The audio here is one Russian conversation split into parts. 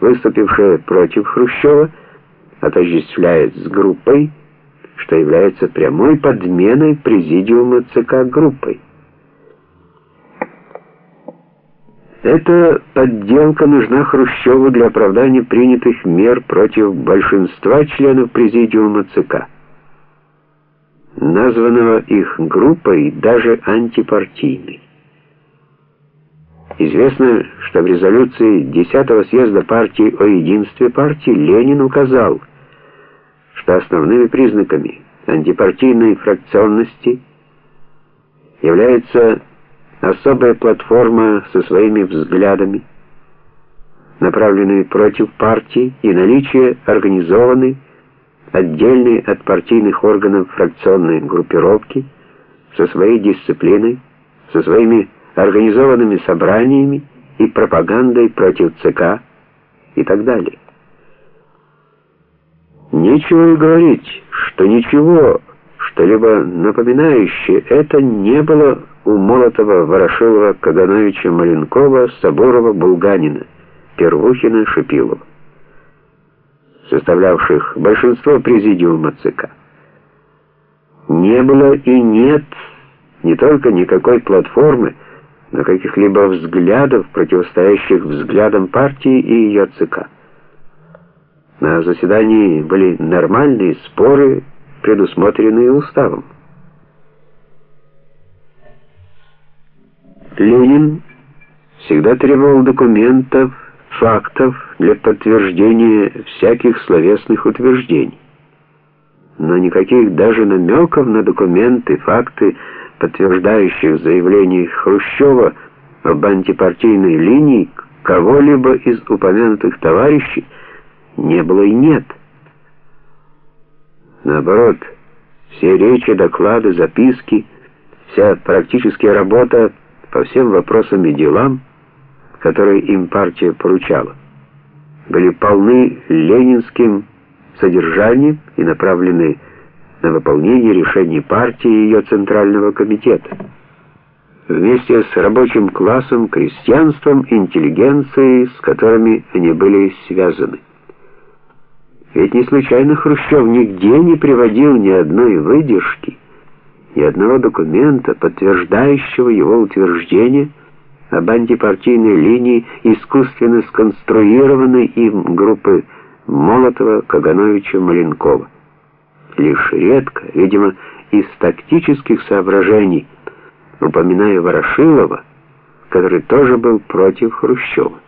выступившая против Хрущева, отождествляет с группой, что является прямой подменой президиума ЦК группой. Эта подделка нужна Хрущеву для оправдания принятых мер против большинства членов президиума ЦК, названного их группой даже антипартийной. Известно, что в резолюции 10-го съезда партии о единстве партии Ленин указал, что основными признаками антипартийной фракционности является особая платформа со своими взглядами, направленными против партии, и наличие организованной, отдельной от партийных органов фракционной группировки со своей дисциплиной, со своими организованными собраниями и пропагандой против ЦК и так далее. Нечего и говорить, что ничего, что-либо напоминающее это не было у Молотова, Ворошилова, Кагановича, Маленкова, Соборова, Булганина, Первухина, Шипилова, составлявших большинство президиума ЦК. Не было и нет не только никакой платформы, но каких-либо взглядов, противостоящих взглядам партии и ее ЦК. На заседании были нормальные споры, предусмотренные уставом. Ленин всегда требовал документов, фактов для подтверждения всяких словесных утверждений. Но никаких даже намеков на документы, факты, подтверждающих заявление Хрущева об антипартийной линии кого-либо из упомянутых товарищей не было и нет. Наоборот, все речи, доклады, записки, вся практическая работа по всем вопросам и делам, которые им партия поручала, были полны ленинским содержанием и направлены на выполнение решений партии и ее Центрального комитета. Вместе с рабочим классом, крестьянством, интеллигенцией, с которыми они были связаны. Ведь не случайно Хрущев нигде не приводил ни одной выдержки, ни одного документа, подтверждающего его утверждение об антипартийной линии искусственно сконструированной им группы Молотова, Кагановича, Маленкова. Лишь редко, видимо, из тактических соображений, упоминая Ворошилова, который тоже был против Хрущева.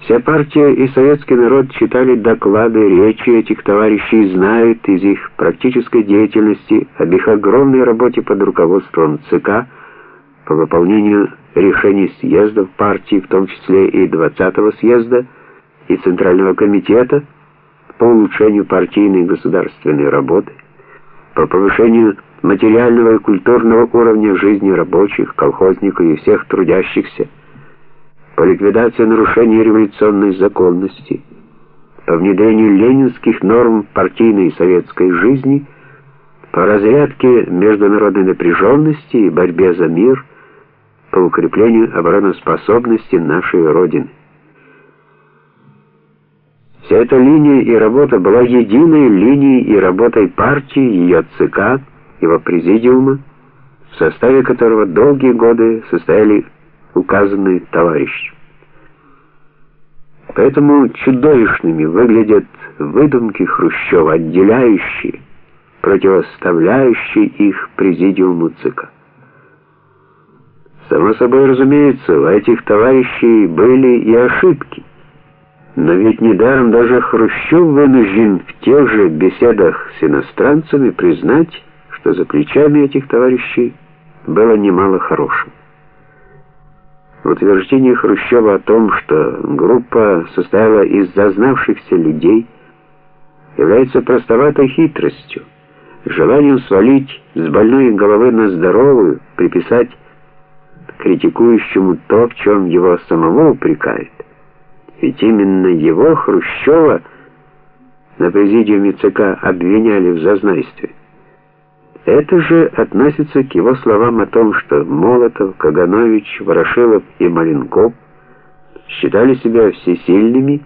Вся партия и советский народ читали доклады, речи этих товарищей знают из их практической деятельности об их огромной работе под руководством ЦК по выполнению решений съездов партии, в том числе и 20-го съезда и Центрального комитета по улучшению партийной и государственной работы, по повышению материального и культурного уровня жизни рабочих, колхозников и всех трудящихся, по ликвидации нарушений революционной законности, по внедрению ленинских норм партийной и советской жизни, по разрядке международной напряженности и борьбе за мир, по укреплению обороноспособности нашей Родины. Вся эта линия и работа была единой линией и работой партии, ее ЦК, его президиума, в составе которого долгие годы состояли указанные товарищи. Поэтому чудовищными выглядят выдумки Хрущева, отделяющие, противоставляющие их президиуму ЦК. Само собой разумеется, у этих товарищей были и ошибки. Но ведь недаром даже Хрущев вынужден в тех же беседах с иностранцами признать, что за плечами этих товарищей было немало хорошего. Утверждение Хрущева о том, что группа состояла из зазнавшихся людей, является простоватой хитростью, желанием свалить с больной головы на здоровую, приписать критикующему то, в чем его самого упрекают. Ведь именно его, Хрущева, на президиуме ЦК обвиняли в зазнайстве. Это же относится к его словам о том, что Молотов, Каганович, Ворошилов и Маленков считали себя всесильными